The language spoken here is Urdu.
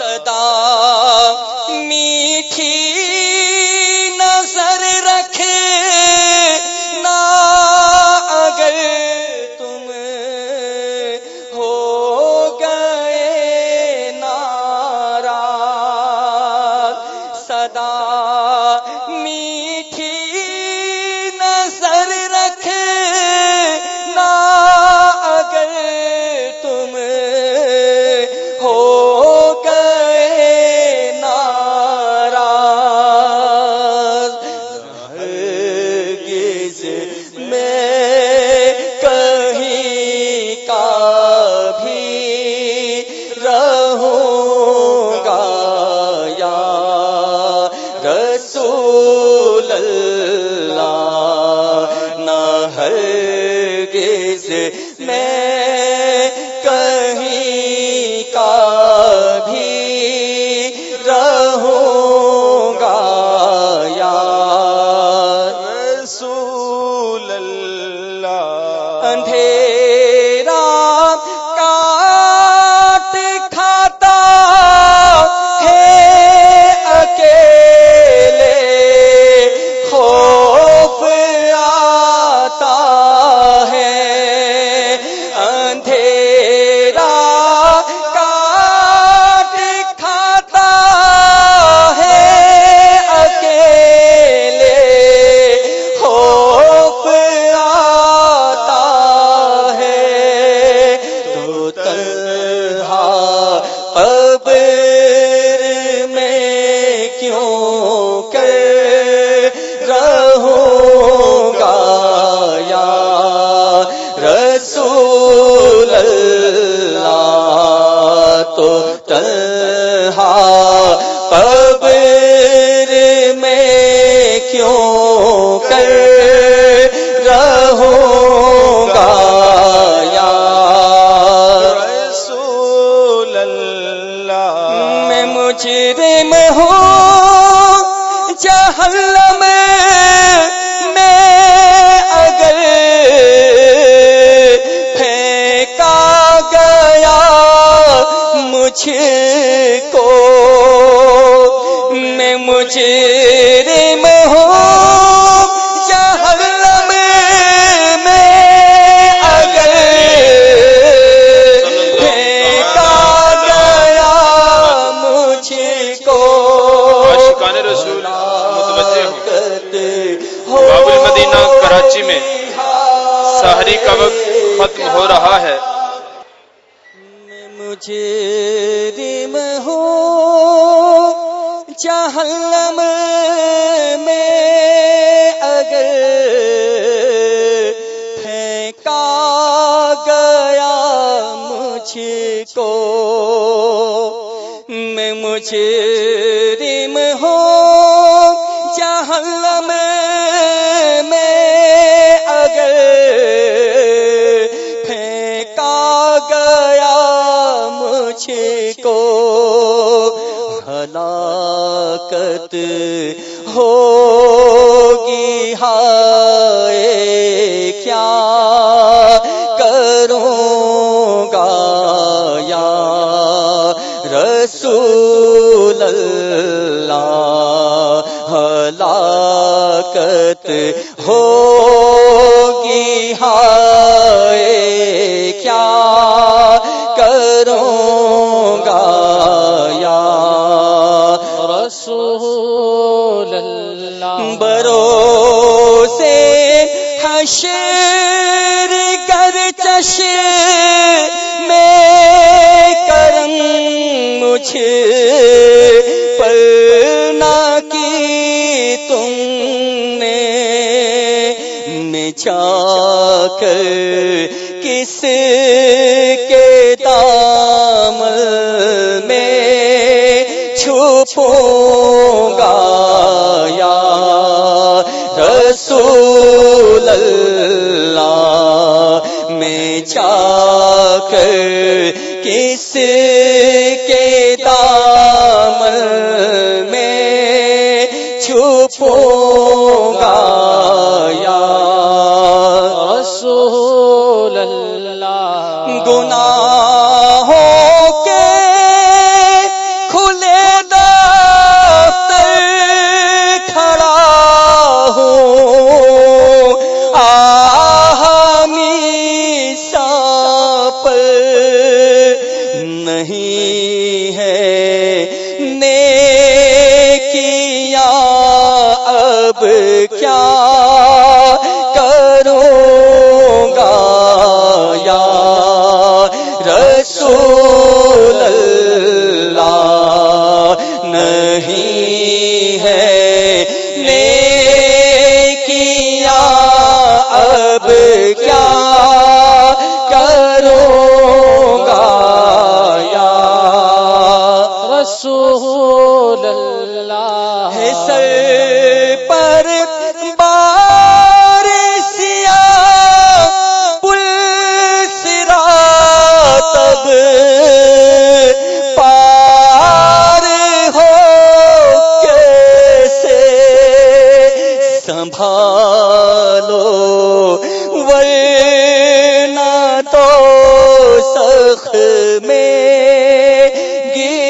صدا اندھیر میں اگر پھینکا گیا مجھ کو رسول ہو باب المدینہ کراچی میں۔ سحری کا وقت ختم ہو رہا ہے۔ میں مجرم ہوں جہنم گیا مجھ کو میں مجرم ہوں۔ جہنم میں اگر پھینکا گیا مجھ کو ہلاکت ہوگی، ہائے، کیا اللہ ہلاکت ہوگی۔ ہائے، کیا کروں گا؟ یا رسول اللہ۔ برو سے حشر کر چش میں مجھ پر نہ کی تم نے میں کر کس کے دام میں چھپوں گا یا رسول اللہ میں جا کر کس ہوگا یا رسول اللہ؟ گناہ ہو کے کھلے دفتر کھڑا ہو۔ آہانی ساپ نہیں کیا سخ میں گی۔